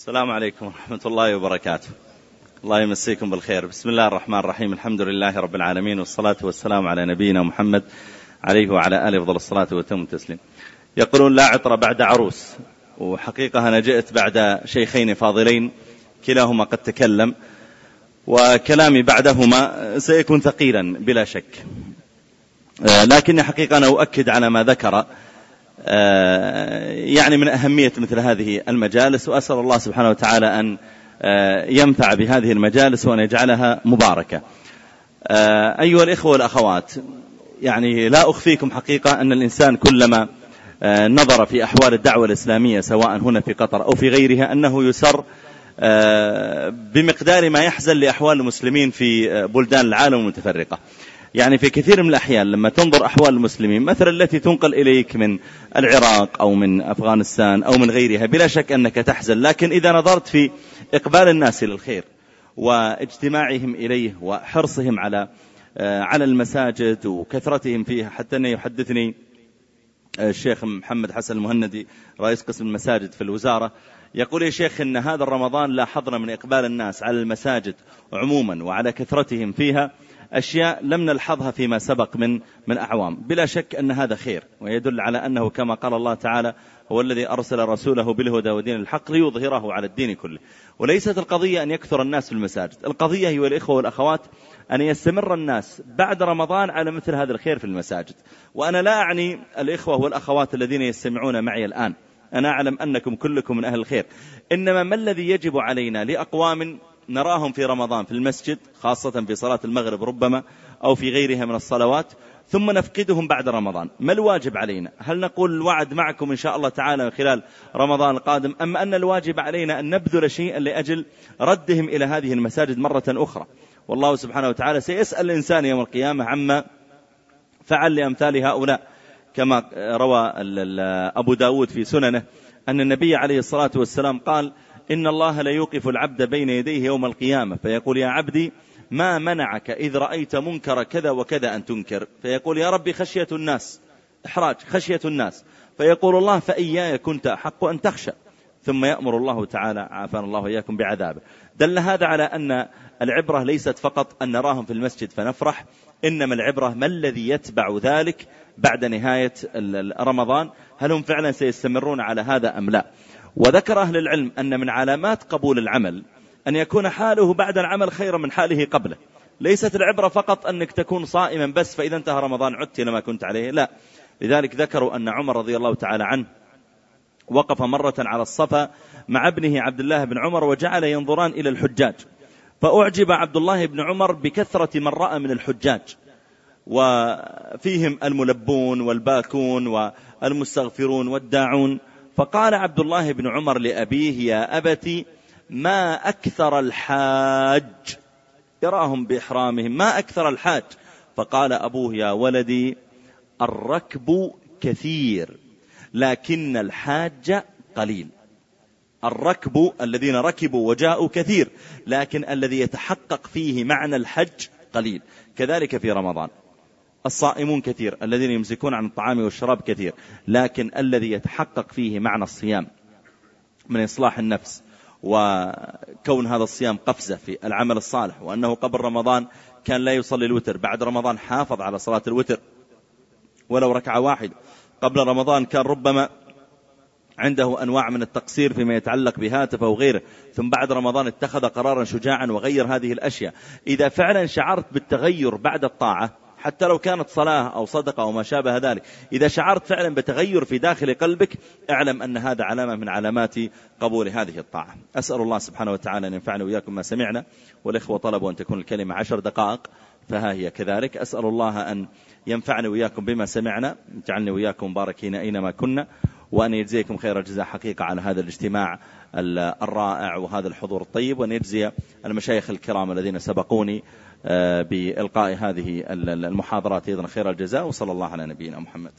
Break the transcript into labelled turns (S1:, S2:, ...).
S1: السلام عليكم ورحمة الله وبركاته. الله يمسيكم بالخير. بسم الله الرحمن الرحيم. الحمد لله رب العالمين والصلاة والسلام على نبينا محمد عليه وعلى آله أفضل الصلاة وتم التسليم. يقولون لا عطر بعد عروس. وحقيقة أنا جئت بعد شيخين فاضلين. كلاهما قد تكلم. وكلامي بعدهما سيكون ثقيلا بلا شك. آه، لكني حقيقة أنا أؤكد على ما ذكر. يعني من أهمية مثل هذه المجالس وأسأل الله سبحانه وتعالى أن آه، ينفع بهذه المجالس وأن يجعلها مباركة. أيها الإخوة والأخوات يعني لا أخفيكم حقيقة أن الإنسان كلما نظر في أحوال الدعوة الإسلامية سواء هنا في قطر أو في غيرها أنه يسر بمقدار ما يحزن لأحوال المسلمين في بلدان العالم المتفرقة. يعني في كثير من الأحيان لما تنظر أحوال المسلمين مثلا التي تنقل إليك من العراق أو من أفغانستان أو من غيرها بلا شك أنك تحزن. لكن إذا نظرت في إقبال الناس إلى الخير واجتماعهم إليه وحرصهم على آه، على المساجد وكثرتهم فيها حتى أنه يحدثني آه، الشيخ محمد حسن المهندي رئيس قسم المساجد في الوزارة يقول يا شيخ إن هذا الرمضان لاحظنا من إقبال الناس على المساجد عموما وعلى كثرتهم فيها أشياء لم نلحظها فيما سبق من من أعوام. بلا شك أن هذا خير ويدل على أنه كما قال الله تعالى هو الذي أرسل رسوله بالهدى ودين الحق ليظهره على الدين كله. وليست القضية أن يكثر الناس في المساجد. القضية هي الإخوة والأخوات أن يستمر الناس بعد رمضان على مثل هذا الخير في المساجد. وأنا لا أعني الإخوة والأخوات الذين يستمعون معي الآن. أنا أعلم أنكم كلكم من أهل الخير. إنما ما الذي يجب علينا لأقوام نراهم في رمضان في المسجد خاصة في صلاة المغرب ربما أو في غيرها من الصلوات ثم نفقدهم بعد رمضان. ما الواجب علينا؟ هل نقول الوعد معكم إن شاء الله تعالى خلال رمضان القادم أم أن الواجب علينا أن نبذل شيئا لأجل ردهم إلى هذه المساجد مرة أخرى؟ والله سبحانه وتعالى سيسأل الإنسان يوم القيامة عما فعل لأمثال هؤلاء. كما روى أبو داود في سننه أن النبي عليه الصلاة والسلام قال إن الله لا يوقف العبد بين يديه يوم القيامة. فيقول يا عبدي ما منعك؟ إذ رأيت منكر كذا وكذا أن تنكر. فيقول يا ربي خشية الناس. إحراج خشية الناس. فيقول الله فإياي كنت أحق أن تخشى. ثم يأمر الله تعالى عافانا الله إياكم بعذابه. دل هذا على أن العبرة ليست فقط أن نراهم في المسجد فنفرح إنما العبرة ما الذي يتبع ذلك بعد نهاية رمضان؟ هل هم فعلا سيستمرون على هذا أم لا؟ وذكر أهل العلم أن من علامات قبول العمل أن يكون حاله بعد العمل خيرا من حاله قبله. ليست العبرة فقط أنك تكون صائما بس فإذا انتهى رمضان عدت إلى ما كنت عليه لا. لذلك ذكروا أن عمر رضي الله تعالى عنه وقف مرة على الصفا مع ابنه عبد الله بن عمر وجعل ينظران إلى الحجاج. فأعجب عبد الله بن عمر بكثرة من رأى من الحجاج. وفيهم الملبون والباكون والمستغفرون والداعون. فقال عبد الله بن عمر لأبيه يا أبت ما أكثر الحاج؟ يراهم بإحرامهم ما أكثر الحاج؟ فقال أبوه يا ولدي الركب كثير لكن الحاج قليل. الركب الذين ركبوا وجاءوا كثير لكن الذي يتحقق فيه معنى الحج قليل. كذلك في رمضان. الصائمون كثير الذين يمسكون عن الطعام والشراب كثير لكن الذي يتحقق فيه معنى الصيام من إصلاح النفس وكون هذا الصيام قفزة في العمل الصالح وأنه قبل رمضان كان لا يصلي الوتر بعد رمضان حافظ على صلاة الوتر ولو ركعة واحد. قبل رمضان كان ربما عنده أنواع من التقصير فيما يتعلق بهاتف أو غيره ثم بعد رمضان اتخذ قرارا شجاعا وغير هذه الأشياء. إذا فعلا شعرت بالتغير بعد الطاعة حتى لو كانت صلاة أو صدقة أو ما شابه ذلك. إذا شعرت فعلا بتغير في داخل قلبك اعلم أن هذا علامة من علامات قبول هذه الطاعة. أسأل الله سبحانه وتعالى أن ينفعنا وإياكم ما سمعنا. والإخوة طلبوا أن تكون الكلمة عشر دقائق فها هي كذلك. أسأل الله أن ينفعني وإياكم بما سمعنا. جعلني وإياكم مباركين أينما كنا. وأن يجزيكم خير الجزاء حقيقة على هذا الاجتماع الرائع وهذا الحضور الطيب. وأن يجزي المشايخ الكرام الذين سبقوني آه، بإلقاء هذه المحاضرات. أيضا خير الجزاء وصلى الله على نبينا محمد.